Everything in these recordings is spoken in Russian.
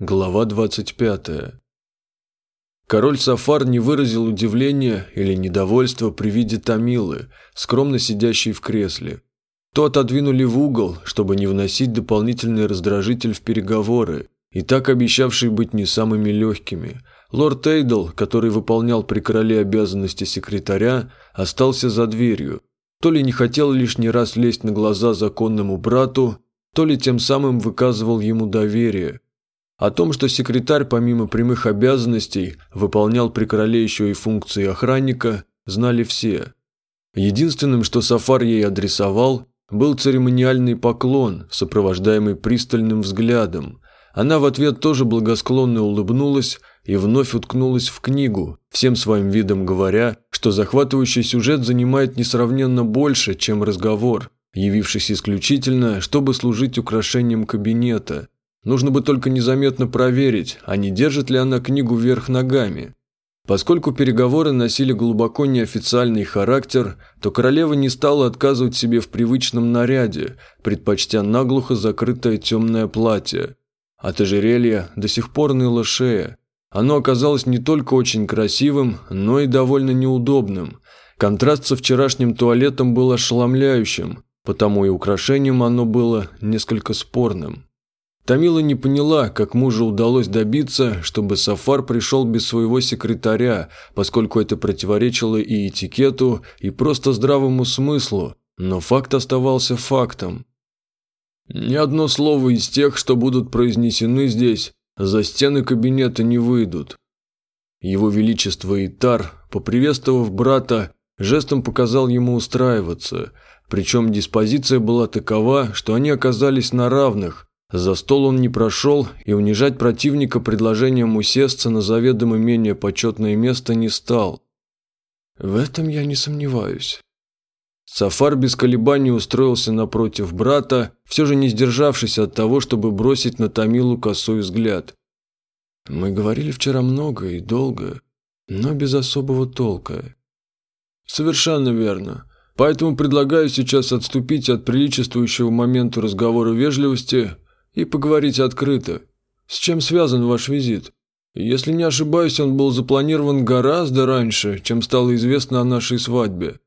Глава 25. Король Сафар не выразил удивления или недовольства при виде Тамилы, скромно сидящей в кресле. То отодвинули в угол, чтобы не вносить дополнительный раздражитель в переговоры, и так обещавшие быть не самыми легкими. Лорд Эйдл, который выполнял при короле обязанности секретаря, остался за дверью. То ли не хотел лишний раз лезть на глаза законному брату, то ли тем самым выказывал ему доверие – о том, что секретарь помимо прямых обязанностей выполнял при короле еще и функции охранника, знали все. Единственным, что Сафар ей адресовал, был церемониальный поклон, сопровождаемый пристальным взглядом. Она в ответ тоже благосклонно улыбнулась и вновь уткнулась в книгу, всем своим видом говоря, что захватывающий сюжет занимает несравненно больше, чем разговор, явившись исключительно, чтобы служить украшением кабинета – Нужно бы только незаметно проверить, а не держит ли она книгу вверх ногами. Поскольку переговоры носили глубоко неофициальный характер, то королева не стала отказывать себе в привычном наряде, предпочтя наглухо закрытое темное платье. От ожерелья до сих пор ныла шея. Оно оказалось не только очень красивым, но и довольно неудобным. Контраст со вчерашним туалетом был ошеломляющим, потому и украшением оно было несколько спорным. Тамила не поняла, как мужу удалось добиться, чтобы Сафар пришел без своего секретаря, поскольку это противоречило и этикету, и просто здравому смыслу, но факт оставался фактом. Ни одно слово из тех, что будут произнесены здесь, за стены кабинета не выйдут. Его Величество Итар, поприветствовав брата, жестом показал ему устраиваться, причем диспозиция была такова, что они оказались на равных, за стол он не прошел, и унижать противника предложением усесться на заведомо менее почетное место не стал. В этом я не сомневаюсь. Сафар без колебаний устроился напротив брата, все же не сдержавшись от того, чтобы бросить на Тамилу косой взгляд. Мы говорили вчера много и долго, но без особого толка. Совершенно верно. Поэтому предлагаю сейчас отступить от приличествующего моменту разговора вежливости и поговорить открыто. С чем связан ваш визит? Если не ошибаюсь, он был запланирован гораздо раньше, чем стало известно о нашей свадьбе.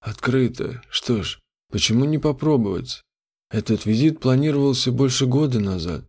Открыто. Что ж, почему не попробовать? Этот визит планировался больше года назад.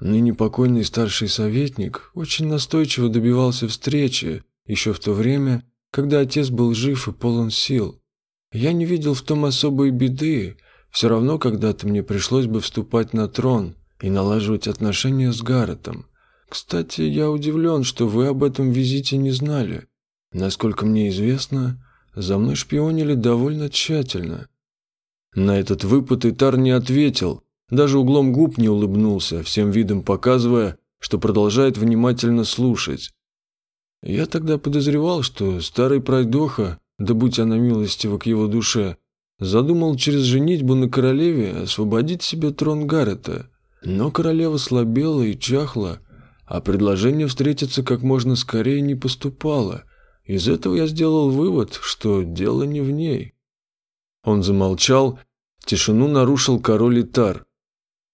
Ныне покойный старший советник очень настойчиво добивался встречи, еще в то время, когда отец был жив и полон сил. Я не видел в том особой беды, все равно когда-то мне пришлось бы вступать на трон и налаживать отношения с Гарретом. Кстати, я удивлен, что вы об этом визите не знали. Насколько мне известно, за мной шпионили довольно тщательно. На этот выпад Итар не ответил, даже углом губ не улыбнулся, всем видом показывая, что продолжает внимательно слушать. Я тогда подозревал, что старый пройдоха, да будь она милостива к его душе, Задумал через женитьбу на королеве освободить себе трон Гаррета. Но королева слабела и чахла, а предложение встретиться как можно скорее не поступало. Из этого я сделал вывод, что дело не в ней. Он замолчал, тишину нарушил король Итар.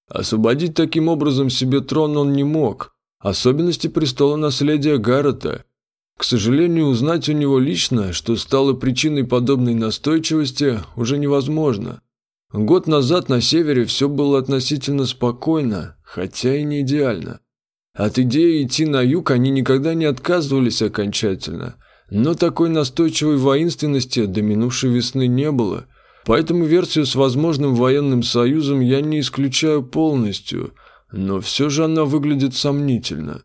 Освободить таким образом себе трон он не мог, особенности престола наследия Гаррета – к сожалению, узнать у него лично, что стало причиной подобной настойчивости, уже невозможно. Год назад на севере все было относительно спокойно, хотя и не идеально. От идеи идти на юг они никогда не отказывались окончательно, но такой настойчивой воинственности до минувшей весны не было, поэтому версию с возможным военным союзом я не исключаю полностью, но все же она выглядит сомнительно.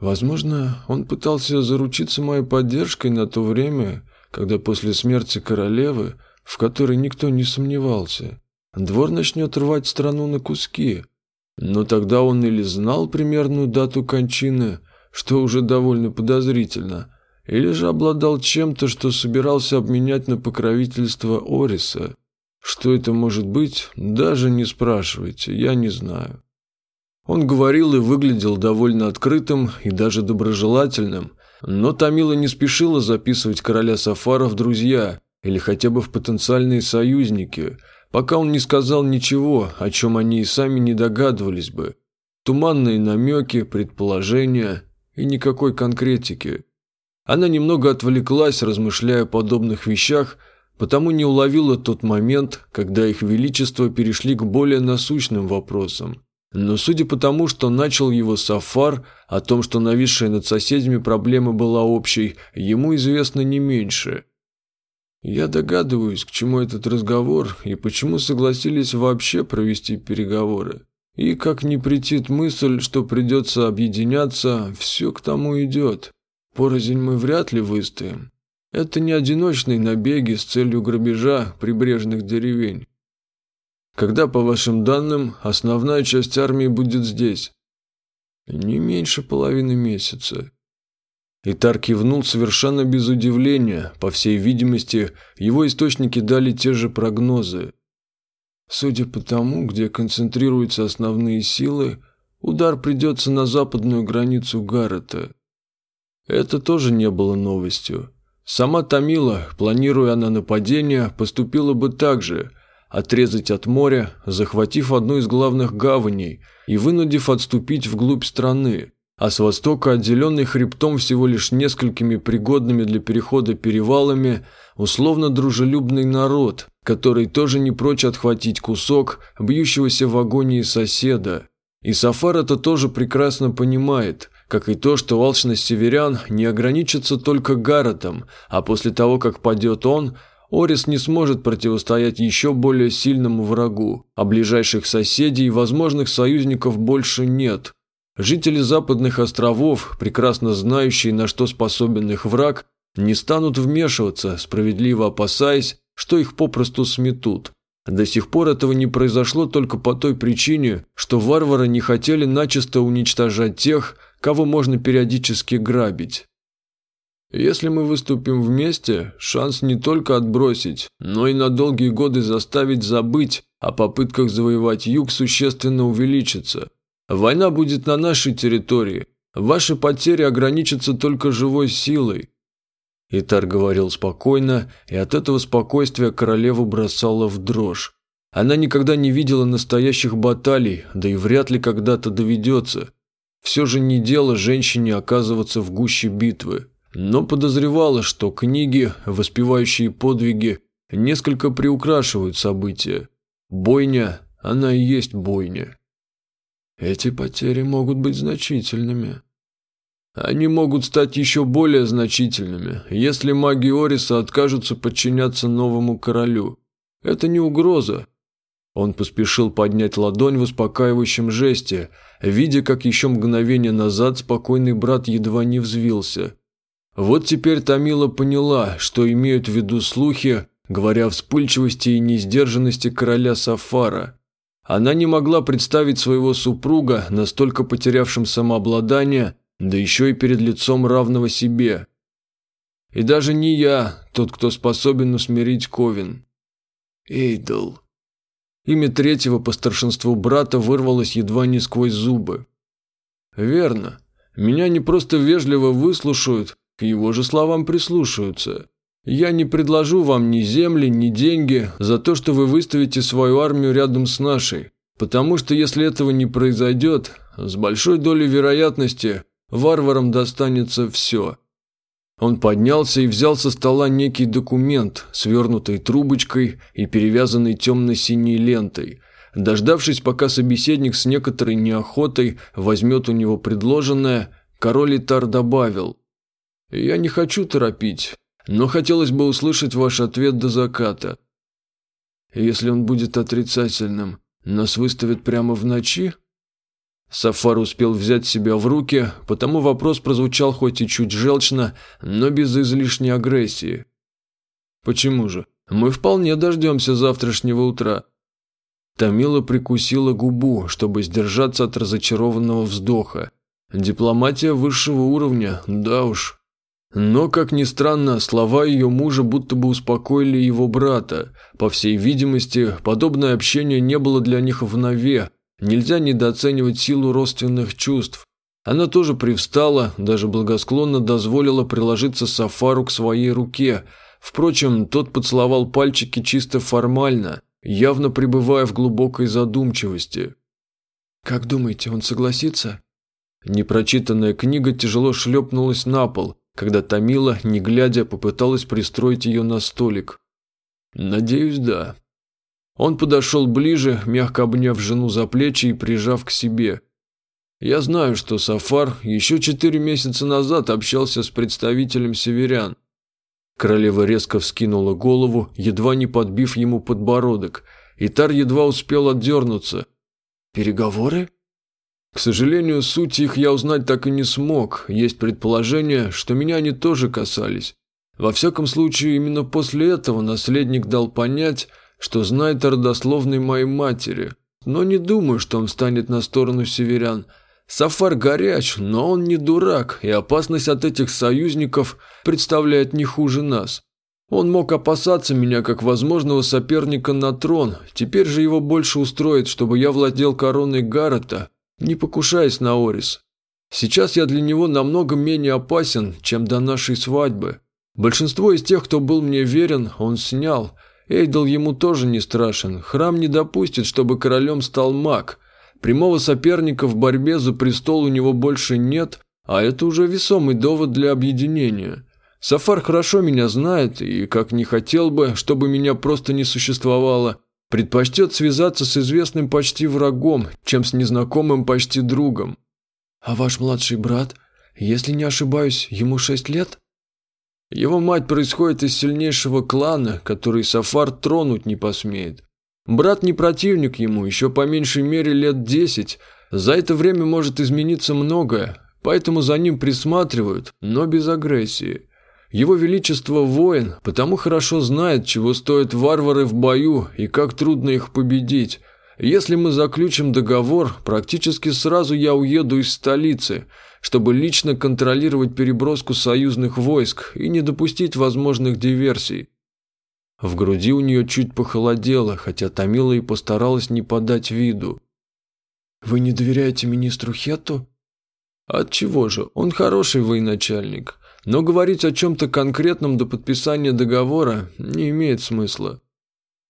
Возможно, он пытался заручиться моей поддержкой на то время, когда после смерти королевы, в которой никто не сомневался, двор начнет рвать страну на куски. Но тогда он или знал примерную дату кончины, что уже довольно подозрительно, или же обладал чем-то, что собирался обменять на покровительство Ориса. Что это может быть, даже не спрашивайте, я не знаю. Он говорил и выглядел довольно открытым и даже доброжелательным, но Тамила не спешила записывать короля Сафара в друзья или хотя бы в потенциальные союзники, пока он не сказал ничего, о чем они и сами не догадывались бы. Туманные намеки, предположения и никакой конкретики. Она немного отвлеклась, размышляя о подобных вещах, потому не уловила тот момент, когда их величество перешли к более насущным вопросам. Но судя по тому, что начал его Сафар, о том, что нависшая над соседями проблема была общей, ему известно не меньше. Я догадываюсь, к чему этот разговор и почему согласились вообще провести переговоры. И как не претит мысль, что придется объединяться, все к тому идет. Порознь мы вряд ли выстоим. Это не одиночные набеги с целью грабежа прибрежных деревень. Когда, по вашим данным, основная часть армии будет здесь? Не меньше половины месяца. Итар кивнул совершенно без удивления. По всей видимости, его источники дали те же прогнозы. Судя по тому, где концентрируются основные силы, удар придется на западную границу Гаррета. Это тоже не было новостью. Сама Тамила, планируя на нападение, поступила бы так же, отрезать от моря, захватив одну из главных гаваней и вынудив отступить вглубь страны, а с востока, отделенный хребтом всего лишь несколькими пригодными для перехода перевалами, условно дружелюбный народ, который тоже не прочь отхватить кусок бьющегося в агонии соседа. И Сафар это тоже прекрасно понимает, как и то, что алчность северян не ограничится только Гарретом, а после того, как падет он, Орис не сможет противостоять еще более сильному врагу, а ближайших соседей и возможных союзников больше нет. Жители западных островов, прекрасно знающие, на что способен их враг, не станут вмешиваться, справедливо опасаясь, что их попросту сметут. До сих пор этого не произошло только по той причине, что варвары не хотели начисто уничтожать тех, кого можно периодически грабить. Если мы выступим вместе, шанс не только отбросить, но и на долгие годы заставить забыть о попытках завоевать юг существенно увеличится. Война будет на нашей территории. Ваши потери ограничатся только живой силой. Итар говорил спокойно, и от этого спокойствия королеву бросала в дрожь. Она никогда не видела настоящих баталий, да и вряд ли когда-то доведется. Все же не дело женщине оказываться в гуще битвы но подозревала, что книги, воспевающие подвиги, несколько приукрашивают события. Бойня, она и есть бойня. Эти потери могут быть значительными. Они могут стать еще более значительными, если маги Ориса откажутся подчиняться новому королю. Это не угроза. Он поспешил поднять ладонь в успокаивающем жесте, видя, как еще мгновение назад спокойный брат едва не взвился. Вот теперь Тамила поняла, что имеют в виду слухи, говоря о вспыльчивости и несдержанности короля Сафара. Она не могла представить своего супруга, настолько потерявшим самообладание, да еще и перед лицом равного себе. И даже не я, тот, кто способен усмирить Ковен. Эйдл. Имя третьего по старшинству брата вырвалось едва не сквозь зубы. Верно. Меня не просто вежливо выслушают, к его же словам прислушаются. Я не предложу вам ни земли, ни деньги за то, что вы выставите свою армию рядом с нашей, потому что если этого не произойдет, с большой долей вероятности варварам достанется все. Он поднялся и взял со стола некий документ, свернутый трубочкой и перевязанный темно-синей лентой. Дождавшись, пока собеседник с некоторой неохотой возьмет у него предложенное, король Итар добавил – я не хочу торопить, но хотелось бы услышать ваш ответ до заката. Если он будет отрицательным, нас выставят прямо в ночи? Сафар успел взять себя в руки, потому вопрос прозвучал хоть и чуть желчно, но без излишней агрессии. Почему же? Мы вполне дождемся завтрашнего утра. Тамила прикусила губу, чтобы сдержаться от разочарованного вздоха. Дипломатия высшего уровня, да уж. Но, как ни странно, слова ее мужа будто бы успокоили его брата. По всей видимости, подобное общение не было для них в нове. Нельзя недооценивать силу родственных чувств. Она тоже привстала, даже благосклонно дозволила приложиться Сафару к своей руке. Впрочем, тот поцеловал пальчики чисто формально, явно пребывая в глубокой задумчивости. «Как думаете, он согласится?» Непрочитанная книга тяжело шлепнулась на пол, когда Томила, не глядя, попыталась пристроить ее на столик. «Надеюсь, да». Он подошел ближе, мягко обняв жену за плечи и прижав к себе. «Я знаю, что Сафар еще четыре месяца назад общался с представителем северян. Королева резко вскинула голову, едва не подбив ему подбородок, и Тар едва успел отдернуться. «Переговоры?» К сожалению, суть их я узнать так и не смог. Есть предположение, что меня они тоже касались. Во всяком случае, именно после этого наследник дал понять, что знает о родословной моей матери. Но не думаю, что он встанет на сторону северян – Сафар горяч, но он не дурак, и опасность от этих союзников представляет не хуже нас. Он мог опасаться меня как возможного соперника на трон, теперь же его больше устроит, чтобы я владел короной Гаррета, не покушаясь на Орис. Сейчас я для него намного менее опасен, чем до нашей свадьбы. Большинство из тех, кто был мне верен, он снял. Эйдол ему тоже не страшен. Храм не допустит, чтобы королем стал маг – Прямого соперника в борьбе за престол у него больше нет, а это уже весомый довод для объединения. Сафар хорошо меня знает и, как не хотел бы, чтобы меня просто не существовало, предпочтет связаться с известным почти врагом, чем с незнакомым почти другом. А ваш младший брат, если не ошибаюсь, ему шесть лет? Его мать происходит из сильнейшего клана, который Сафар тронуть не посмеет. Брат не противник ему, еще по меньшей мере лет десять. За это время может измениться многое, поэтому за ним присматривают, но без агрессии. Его Величество воин, потому хорошо знает, чего стоят варвары в бою и как трудно их победить. Если мы заключим договор, практически сразу я уеду из столицы, чтобы лично контролировать переброску союзных войск и не допустить возможных диверсий. В груди у нее чуть похолодело, хотя Томила и постаралась не подать виду. «Вы не доверяете министру Хетту?» «Отчего же? Он хороший военачальник. Но говорить о чем-то конкретном до подписания договора не имеет смысла».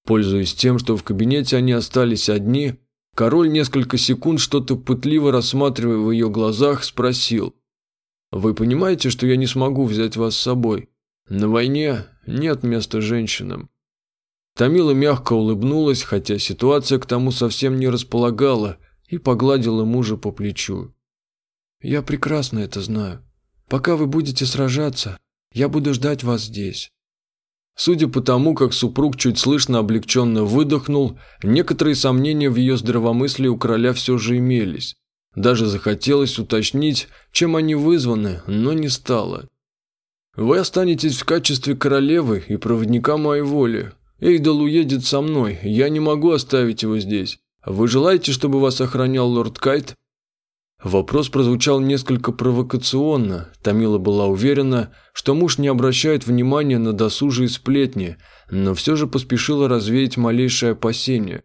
Пользуясь тем, что в кабинете они остались одни, король несколько секунд что-то пытливо рассматривая в ее глазах, спросил. «Вы понимаете, что я не смогу взять вас с собой? На войне нет места женщинам. Тамила мягко улыбнулась, хотя ситуация к тому совсем не располагала, и погладила мужа по плечу. «Я прекрасно это знаю. Пока вы будете сражаться, я буду ждать вас здесь». Судя по тому, как супруг чуть слышно облегченно выдохнул, некоторые сомнения в ее здравомыслии у короля все же имелись. Даже захотелось уточнить, чем они вызваны, но не стало. Вы останетесь в качестве королевы и проводника моей воли. Эйдол уедет со мной, я не могу оставить его здесь. Вы желаете, чтобы вас охранял лорд Кайт?» Вопрос прозвучал несколько провокационно. Тамила была уверена, что муж не обращает внимания на досужие сплетни, но все же поспешила развеять малейшее опасение.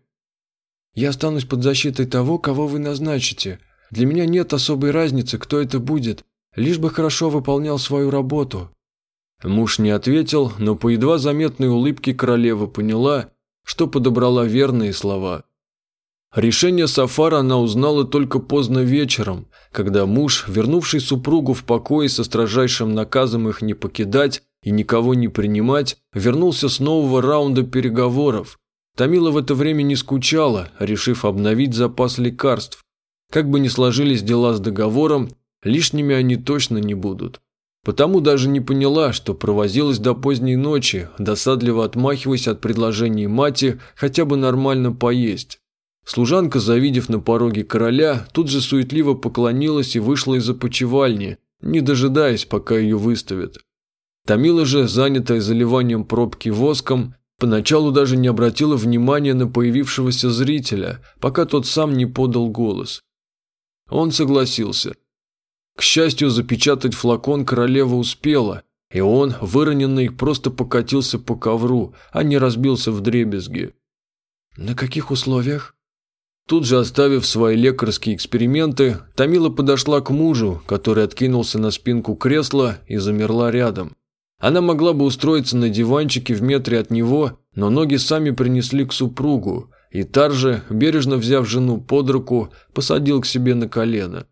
«Я останусь под защитой того, кого вы назначите. Для меня нет особой разницы, кто это будет, лишь бы хорошо выполнял свою работу. Муж не ответил, но по едва заметной улыбке королева поняла, что подобрала верные слова. Решение Сафара она узнала только поздно вечером, когда муж, вернувший супругу в покое со строжайшим наказом их не покидать и никого не принимать, вернулся с нового раунда переговоров. Тамила в это время не скучала, решив обновить запас лекарств. Как бы ни сложились дела с договором, лишними они точно не будут. Потому даже не поняла, что провозилась до поздней ночи, досадливо отмахиваясь от предложений мати хотя бы нормально поесть. Служанка, завидев на пороге короля, тут же суетливо поклонилась и вышла из опочивальни, не дожидаясь, пока ее выставят. Тамила же, занятая заливанием пробки воском, поначалу даже не обратила внимания на появившегося зрителя, пока тот сам не подал голос. Он согласился – к счастью, запечатать флакон королева успела, и он, выроненный, просто покатился по ковру, а не разбился в дребезги. «На каких условиях?» Тут же оставив свои лекарские эксперименты, Тамила подошла к мужу, который откинулся на спинку кресла и замерла рядом. Она могла бы устроиться на диванчике в метре от него, но ноги сами принесли к супругу, И Тарже, бережно взяв жену под руку, посадил к себе на колено.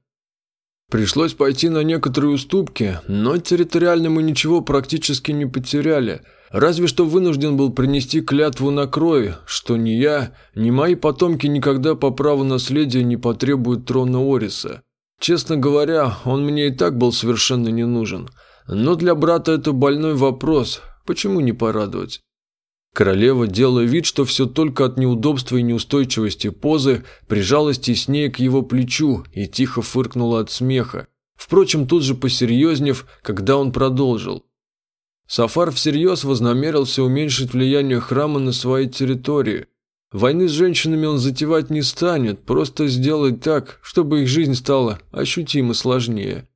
Пришлось пойти на некоторые уступки, но территориально мы ничего практически не потеряли, разве что вынужден был принести клятву на крови, что ни я, ни мои потомки никогда по праву наследия не потребуют трона Ориса. Честно говоря, он мне и так был совершенно не нужен. Но для брата это больной вопрос, почему не порадовать? Королева, делая вид, что все только от неудобства и неустойчивости позы, прижалась теснее к его плечу и тихо фыркнула от смеха. Впрочем, тут же посерьезнев, когда он продолжил. Сафар всерьез вознамерился уменьшить влияние храма на своей территории. Войны с женщинами он затевать не станет, просто сделать так, чтобы их жизнь стала ощутимо сложнее.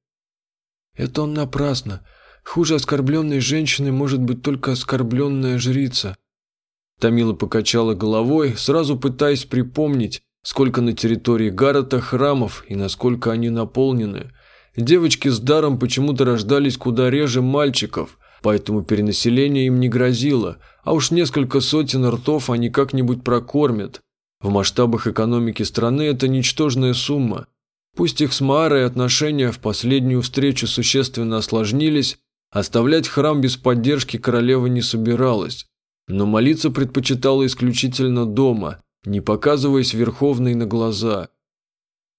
Это он напрасно. Хуже оскорбленной женщины может быть только оскорбленная жрица. Тамила покачала головой, сразу пытаясь припомнить, сколько на территории Гаррета храмов и насколько они наполнены. Девочки с даром почему-то рождались куда реже мальчиков, поэтому перенаселение им не грозило, а уж несколько сотен ртов они как-нибудь прокормят. В масштабах экономики страны это ничтожная сумма. Пусть их с Маарой отношения в последнюю встречу существенно осложнились, оставлять храм без поддержки королева не собиралась но молиться предпочитала исключительно дома, не показываясь Верховной на глаза.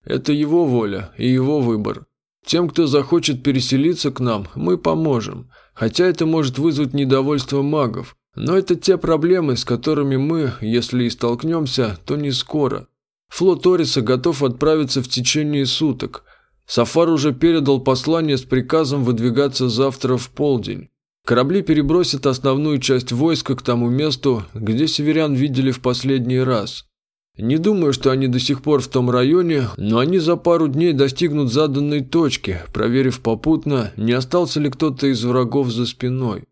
Это его воля и его выбор. Тем, кто захочет переселиться к нам, мы поможем, хотя это может вызвать недовольство магов. Но это те проблемы, с которыми мы, если и столкнемся, то не скоро. Флот Ориса готов отправиться в течение суток. Сафар уже передал послание с приказом выдвигаться завтра в полдень. Корабли перебросят основную часть войска к тому месту, где северян видели в последний раз. Не думаю, что они до сих пор в том районе, но они за пару дней достигнут заданной точки, проверив попутно, не остался ли кто-то из врагов за спиной.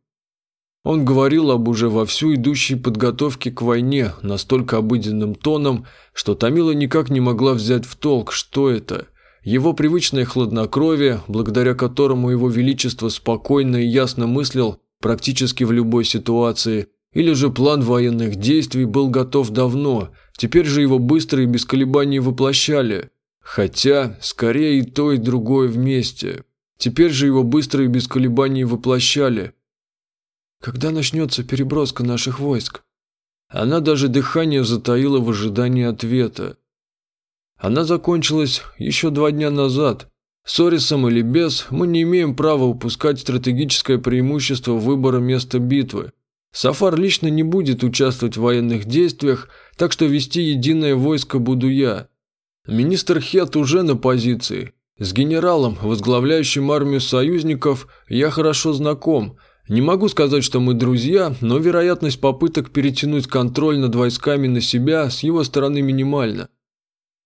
Он говорил об уже вовсю идущей подготовке к войне настолько обыденным тоном, что Томила никак не могла взять в толк, что это – его привычное хладнокровие, благодаря которому его величество спокойно и ясно мыслил практически в любой ситуации, или же план военных действий был готов давно, теперь же его быстро и без колебаний воплощали. Хотя, скорее и то, и другое вместе. Теперь же его быстро и без колебаний воплощали. Когда начнется переброска наших войск? Она даже дыхание затаила в ожидании ответа. Она закончилась еще два дня назад. С Орисом или без, мы не имеем права упускать стратегическое преимущество выбора места битвы. Сафар лично не будет участвовать в военных действиях, так что вести единое войско буду я. Министр Хет уже на позиции. С генералом, возглавляющим армию союзников, я хорошо знаком. Не могу сказать, что мы друзья, но вероятность попыток перетянуть контроль над войсками на себя с его стороны минимальна.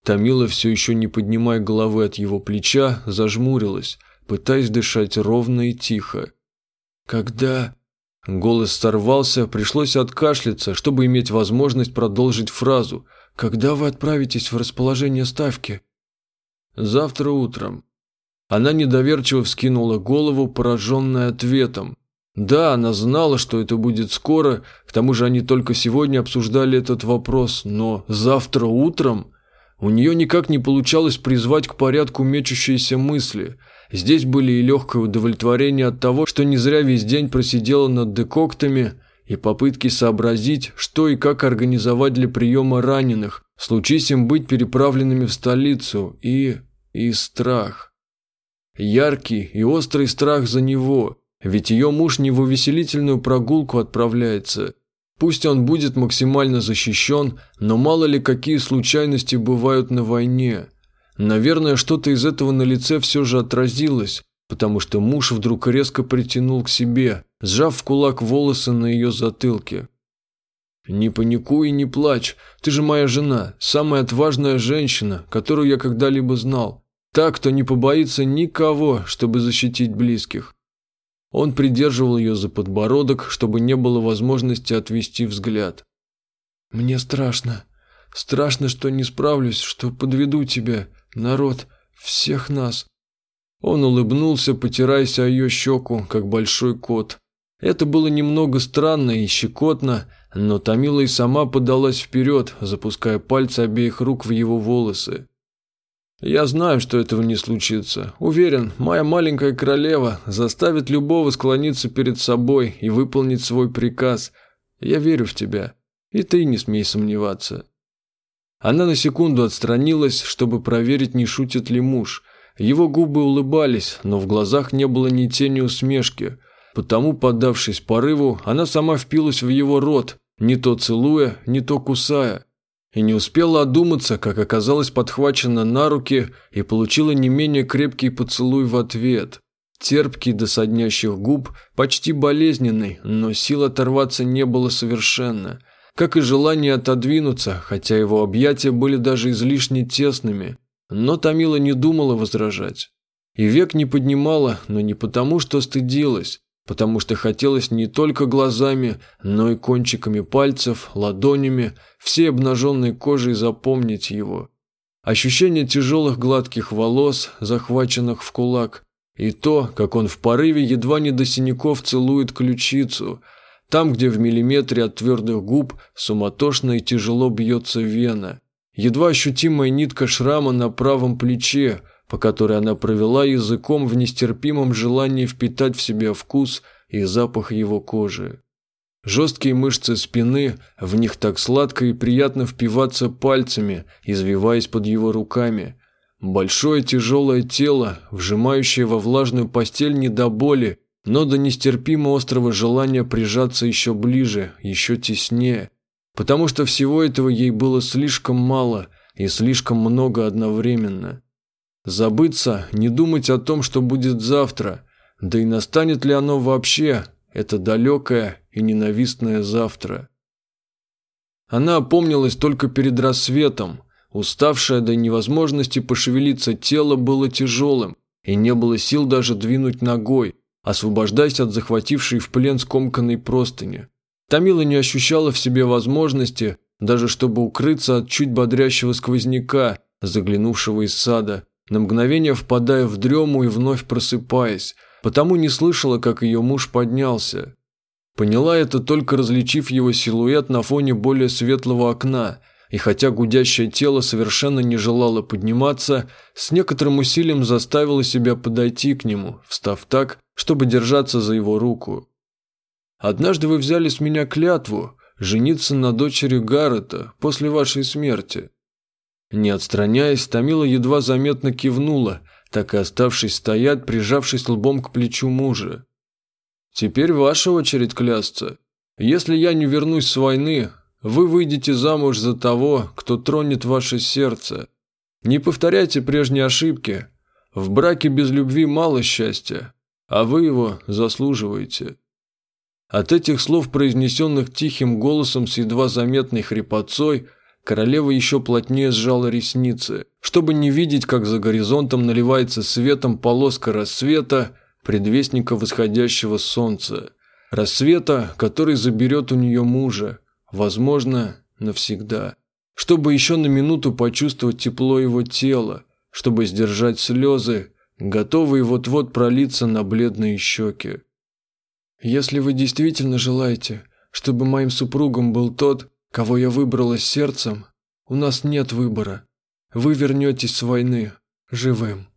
Томила, все еще не поднимая головы от его плеча, зажмурилась, пытаясь дышать ровно и тихо. «Когда...» Голос сорвался, пришлось откашляться, чтобы иметь возможность продолжить фразу. «Когда вы отправитесь в расположение ставки?» «Завтра утром». Она недоверчиво вскинула голову, пораженная ответом. Да, она знала, что это будет скоро, к тому же они только сегодня обсуждали этот вопрос, но завтра утром... У нее никак не получалось призвать к порядку мечущиеся мысли. Здесь были и легкое удовлетворение от того, что не зря весь день просидела над декоктами, и попытки сообразить, что и как организовать для приема раненых, случись им быть переправленными в столицу, и... и страх. Яркий и острый страх за него, ведь ее муж не в увеселительную прогулку отправляется, Пусть он будет максимально защищен, но мало ли какие случайности бывают на войне. Наверное, что-то из этого на лице все же отразилось, потому что муж вдруг резко притянул к себе, сжав в кулак волосы на ее затылке. «Не паникуй и не плачь, ты же моя жена, самая отважная женщина, которую я когда-либо знал. Та, кто не побоится никого, чтобы защитить близких. Он придерживал ее за подбородок, чтобы не было возможности отвести взгляд. «Мне страшно. Страшно, что не справлюсь, что подведу тебя, народ, всех нас». Он улыбнулся, потираясь о ее щеку, как большой кот. Это было немного странно и щекотно, но Томила и сама подалась вперед, запуская пальцы обеих рук в его волосы. «Я знаю, что этого не случится. Уверен, моя маленькая королева заставит любого склониться перед собой и выполнить свой приказ. Я верю в тебя, и ты не смей сомневаться». Она на секунду отстранилась, чтобы проверить, не шутит ли муж. Его губы улыбались, но в глазах не было ни тени усмешки. Потому, поддавшись порыву, она сама впилась в его рот, не то целуя, не то кусая. И не успела одуматься, как оказалась подхвачена на руки и получила не менее крепкий поцелуй в ответ. Терпкий до соднящих губ, почти болезненный, но сил оторваться не было совершенно. Как и желание отодвинуться, хотя его объятия были даже излишне тесными. Но Томила не думала возражать. И век не поднимала, но не потому, что стыдилась, потому что хотелось не только глазами, но и кончиками пальцев, ладонями, всей обнаженной кожей запомнить его. Ощущение тяжелых гладких волос, захваченных в кулак, и то, как он в порыве едва не до синяков целует ключицу, там, где в миллиметре от твердых губ суматошно и тяжело бьется вена, едва ощутимая нитка шрама на правом плече – по которой она провела языком в нестерпимом желании впитать в себя вкус и запах его кожи. Жесткие мышцы спины, в них так сладко и приятно впиваться пальцами, извиваясь под его руками. Большое тяжелое тело, вжимающее во влажную постель не до боли, но до нестерпимо острого желания прижаться еще ближе, еще теснее, потому что всего этого ей было слишком мало и слишком много одновременно. Забыться, не думать о том, что будет завтра, да и настанет ли оно вообще, это далекое и ненавистное завтра. Она опомнилась только перед рассветом. Уставшее до невозможности пошевелиться тело было тяжелым, и не было сил даже двинуть ногой, освобождаясь от захватившей в плен скомканной простыни. Тамила не ощущала в себе возможности, даже чтобы укрыться от чуть бодрящего сквозняка, заглянувшего из сада, на мгновение впадая в дрему и вновь просыпаясь, потому не слышала, как ее муж поднялся. Поняла это только различив его силуэт на фоне более светлого окна, и хотя гудящее тело совершенно не желало подниматься, с некоторым усилием заставила себя подойти к нему, встав так, чтобы держаться за его руку. «Однажды вы взяли с меня клятву жениться на дочери Гаррета после вашей смерти», не отстраняясь, Томила едва заметно кивнула, так и оставшись стоять, прижавшись лбом к плечу мужа. «Теперь ваша очередь клясться. Если я не вернусь с войны, вы выйдете замуж за того, кто тронет ваше сердце. Не повторяйте прежние ошибки. В браке без любви мало счастья, а вы его заслуживаете». От этих слов, произнесенных тихим голосом с едва заметной хрипотцой, Королева еще плотнее сжала ресницы, чтобы не видеть, как за горизонтом наливается светом полоска рассвета, предвестника восходящего солнца. Рассвета, который заберет у нее мужа, возможно, навсегда. Чтобы еще на минуту почувствовать тепло его тела, чтобы сдержать слезы, готовые вот-вот пролиться на бледные щеки. «Если вы действительно желаете, чтобы моим супругом был тот, кого я выбрала сердцем, у нас нет выбора. Вы вернетесь с войны живым.